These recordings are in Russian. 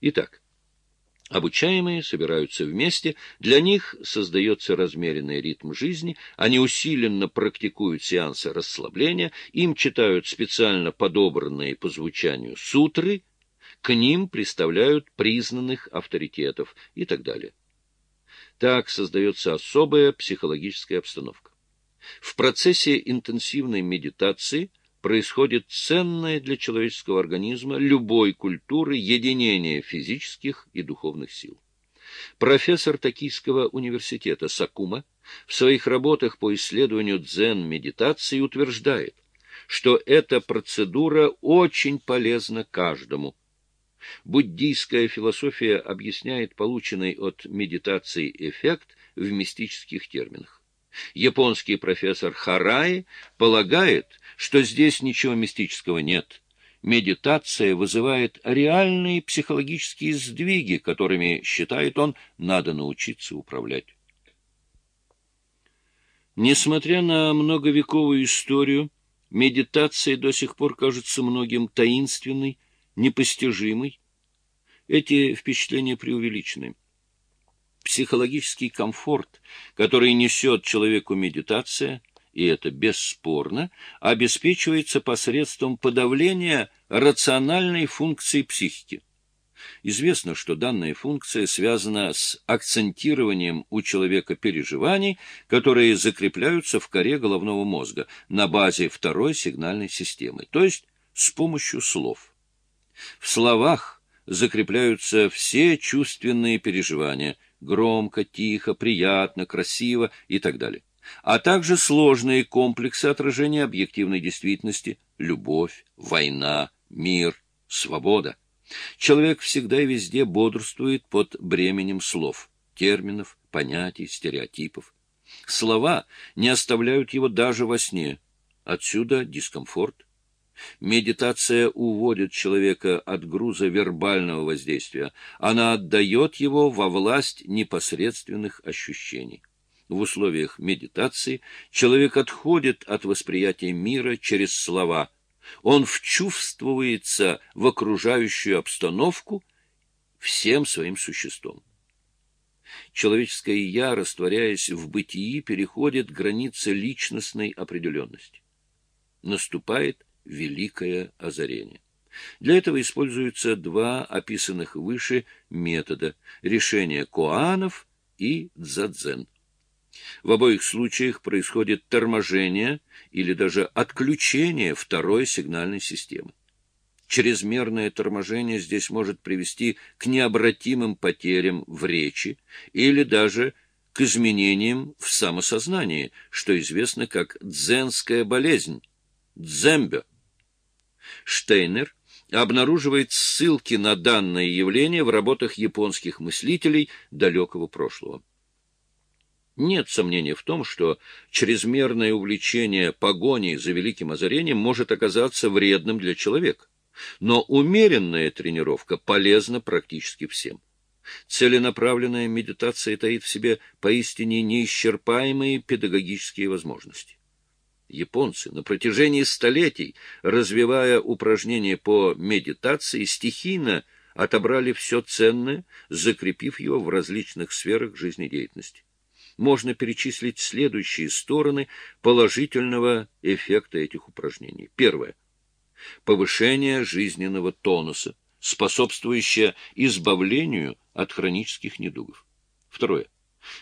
Итак, Обучаемые собираются вместе, для них создается размеренный ритм жизни, они усиленно практикуют сеансы расслабления, им читают специально подобранные по звучанию сутры, к ним представляют признанных авторитетов и так далее. Так создается особая психологическая обстановка. В процессе интенсивной медитации происходит ценное для человеческого организма любой культуры единение физических и духовных сил. Профессор Токийского университета Сакума в своих работах по исследованию дзен-медитации утверждает, что эта процедура очень полезна каждому. Буддийская философия объясняет полученный от медитации эффект в мистических терминах. Японский профессор Хараи полагает, что здесь ничего мистического нет. Медитация вызывает реальные психологические сдвиги, которыми, считает он, надо научиться управлять. Несмотря на многовековую историю, медитация до сих пор кажется многим таинственной, непостижимой. Эти впечатления преувеличены. Психологический комфорт, который несет человеку медитация – и это бесспорно, обеспечивается посредством подавления рациональной функции психики. Известно, что данная функция связана с акцентированием у человека переживаний, которые закрепляются в коре головного мозга на базе второй сигнальной системы, то есть с помощью слов. В словах закрепляются все чувственные переживания – громко, тихо, приятно, красиво и так далее а также сложные комплексы отражения объективной действительности – любовь, война, мир, свобода. Человек всегда и везде бодрствует под бременем слов, терминов, понятий, стереотипов. Слова не оставляют его даже во сне. Отсюда дискомфорт. Медитация уводит человека от груза вербального воздействия. Она отдает его во власть непосредственных ощущений. В условиях медитации человек отходит от восприятия мира через слова. Он вчувствуется в окружающую обстановку всем своим существом. Человеческое «я», растворяясь в бытии, переходит границы личностной определенности. Наступает великое озарение. Для этого используются два описанных выше метода – решение коанов и дзадзен. В обоих случаях происходит торможение или даже отключение второй сигнальной системы. Чрезмерное торможение здесь может привести к необратимым потерям в речи или даже к изменениям в самосознании, что известно как дзенская болезнь – дзембе. Штейнер обнаруживает ссылки на данное явление в работах японских мыслителей далекого прошлого. Нет сомнения в том, что чрезмерное увлечение погоней за великим озарением может оказаться вредным для человека. Но умеренная тренировка полезна практически всем. Целенаправленная медитация таит в себе поистине неисчерпаемые педагогические возможности. Японцы на протяжении столетий, развивая упражнения по медитации, стихийно отобрали все ценное, закрепив его в различных сферах жизнедеятельности можно перечислить следующие стороны положительного эффекта этих упражнений. Первое. Повышение жизненного тонуса, способствующее избавлению от хронических недугов. Второе.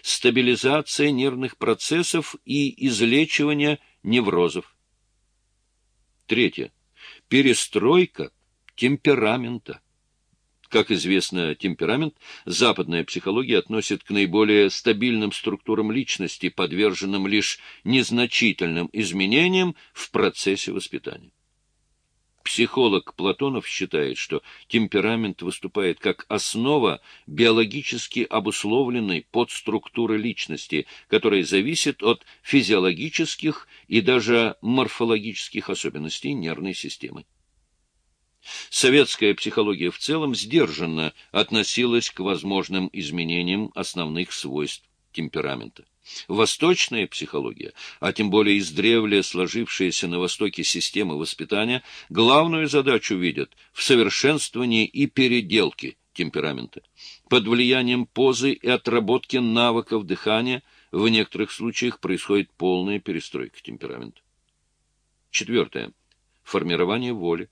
Стабилизация нервных процессов и излечивание неврозов. Третье. Перестройка темперамента. Как известно, темперамент западная психология относит к наиболее стабильным структурам личности, подверженным лишь незначительным изменениям в процессе воспитания. Психолог Платонов считает, что темперамент выступает как основа биологически обусловленной подструктуры личности, которая зависит от физиологических и даже морфологических особенностей нервной системы. Советская психология в целом сдержанно относилась к возможным изменениям основных свойств темперамента. Восточная психология, а тем более издревле сложившаяся на Востоке система воспитания, главную задачу видят в совершенствовании и переделке темперамента. Под влиянием позы и отработки навыков дыхания в некоторых случаях происходит полная перестройка темперамента. Четвертое. Формирование воли.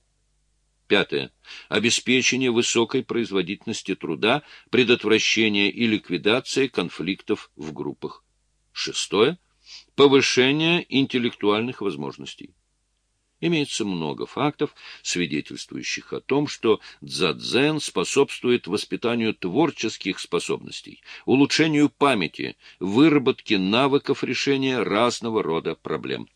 Пятое. Обеспечение высокой производительности труда, предотвращение и ликвидация конфликтов в группах. Шестое. Повышение интеллектуальных возможностей. Имеется много фактов, свидетельствующих о том, что дзадзен способствует воспитанию творческих способностей, улучшению памяти, выработке навыков решения разного рода проблем.